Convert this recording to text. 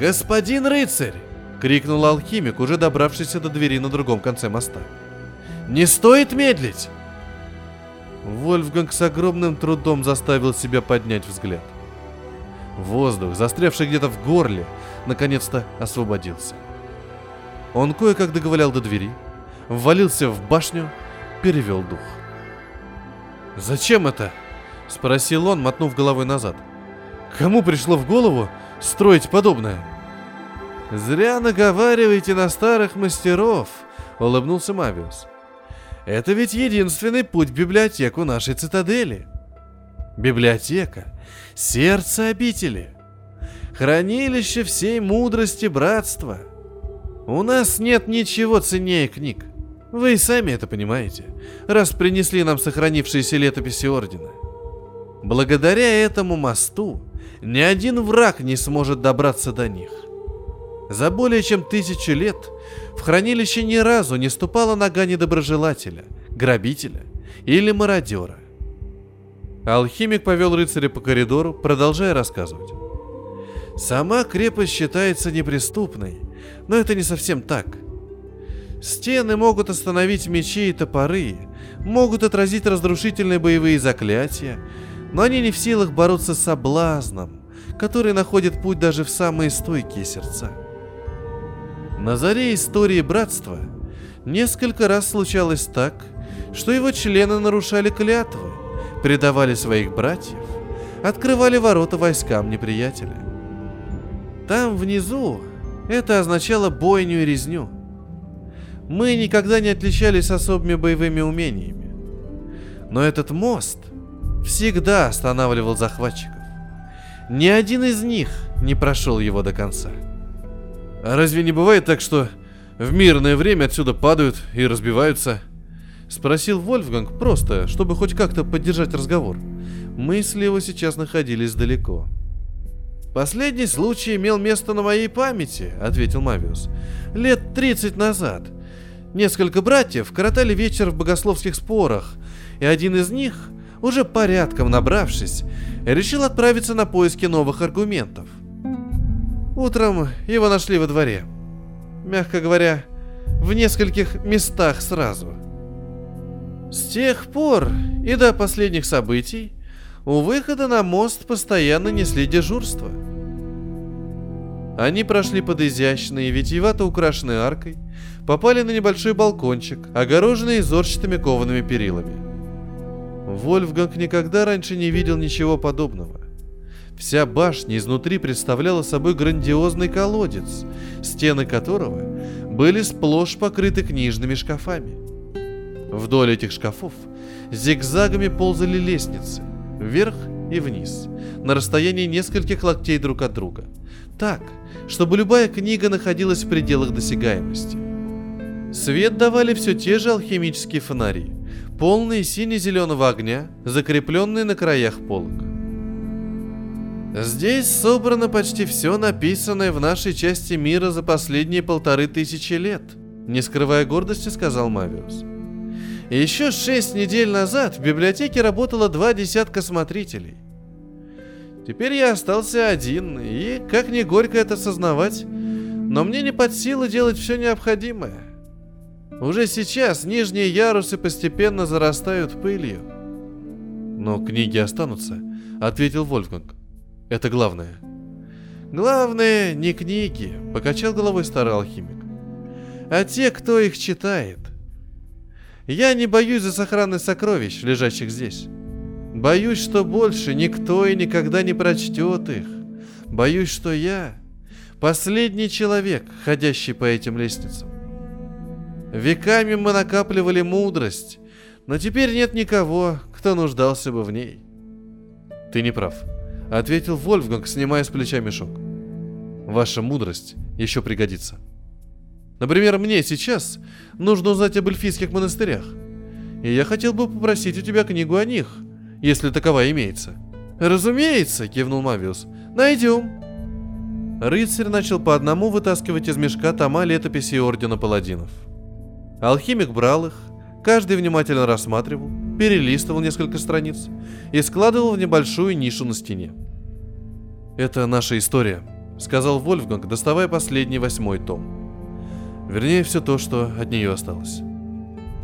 «Господин рыцарь!» — крикнул алхимик, уже добравшийся до двери на другом конце моста. «Не стоит медлить!» Вольфганг с огромным трудом заставил себя поднять взгляд. Воздух, застрявший где-то в горле, наконец-то освободился. Он кое-как договалял до двери, ввалился в башню, перевел дух. «Зачем это?» — спросил он, мотнув головой назад. «Кому пришло в голову строить подобное?» «Зря наговариваете на старых мастеров», — улыбнулся Мавиус. «Это ведь единственный путь в библиотеку нашей цитадели. Библиотека — сердце обители, хранилище всей мудрости братства. У нас нет ничего ценнее книг. Вы и сами это понимаете, раз принесли нам сохранившиеся летописи Ордена. Благодаря этому мосту ни один враг не сможет добраться до них. За более чем тысячу лет в хранилище ни разу не ступала нога недоброжелателя, грабителя или мародера. Алхимик повел рыцаря по коридору, продолжая рассказывать. Сама крепость считается неприступной, но это не совсем так. Стены могут остановить мечи и топоры, могут отразить разрушительные боевые заклятия, но они не в силах бороться с соблазном, который находит путь даже в самые стойкие сердца. На заре истории братства несколько раз случалось так, что его члены нарушали клятвы, предавали своих братьев, открывали ворота войскам неприятеля. Там внизу это означало бойню и резню. Мы никогда не отличались особыми боевыми умениями. Но этот мост всегда останавливал захватчиков. Ни один из них не прошел его до конца – а разве не бывает так, что в мирное время отсюда падают и разбиваются? Спросил Вольфганг просто, чтобы хоть как-то поддержать разговор. Мысли его сейчас находились далеко. «Последний случай имел место на моей памяти», — ответил Мавиус. «Лет 30 назад. Несколько братьев коротали вечер в богословских спорах, и один из них, уже порядком набравшись, решил отправиться на поиски новых аргументов. Утром его нашли во дворе. Мягко говоря, в нескольких местах сразу. С тех пор и до последних событий у выхода на мост постоянно несли дежурство. Они прошли под изящной и витиевато украшенной аркой, попали на небольшой балкончик, огороженный зорчатыми коваными перилами. Вольфганг никогда раньше не видел ничего подобного. Вся башня изнутри представляла собой грандиозный колодец, стены которого были сплошь покрыты книжными шкафами. Вдоль этих шкафов зигзагами ползали лестницы, вверх и вниз, на расстоянии нескольких локтей друг от друга, так, чтобы любая книга находилась в пределах досягаемости. Свет давали все те же алхимические фонари, полные сине-зеленого огня, закрепленные на краях полок. Здесь собрано почти все написанное в нашей части мира за последние полторы тысячи лет, не скрывая гордости, сказал Мавиус. Еще шесть недель назад в библиотеке работало два десятка смотрителей. Теперь я остался один, и, как ни горько это сознавать, но мне не под силу делать все необходимое. Уже сейчас нижние ярусы постепенно зарастают пылью. Но книги останутся, ответил Вольфганг. Это главное. Главное не книги, покачал головой старый алхимик, а те, кто их читает. Я не боюсь за сохранность сокровищ, лежащих здесь. Боюсь, что больше никто и никогда не прочтет их. Боюсь, что я последний человек, ходящий по этим лестницам. Веками мы накапливали мудрость, но теперь нет никого, кто нуждался бы в ней. Ты не прав, ответил Вольфганг, снимая с плеча мешок. Ваша мудрость еще пригодится. Например, мне сейчас нужно узнать об эльфийских монастырях. И я хотел бы попросить у тебя книгу о них, если таковая имеется. Разумеется, кивнул Мавиус. Найдем. Рыцарь начал по одному вытаскивать из мешка тома летописи Ордена Паладинов. Алхимик брал их, каждый внимательно рассматривал, перелистывал несколько страниц и складывал в небольшую нишу на стене. «Это наша история», — сказал Вольфганг, доставая последний восьмой том. Вернее, все то, что от нее осталось.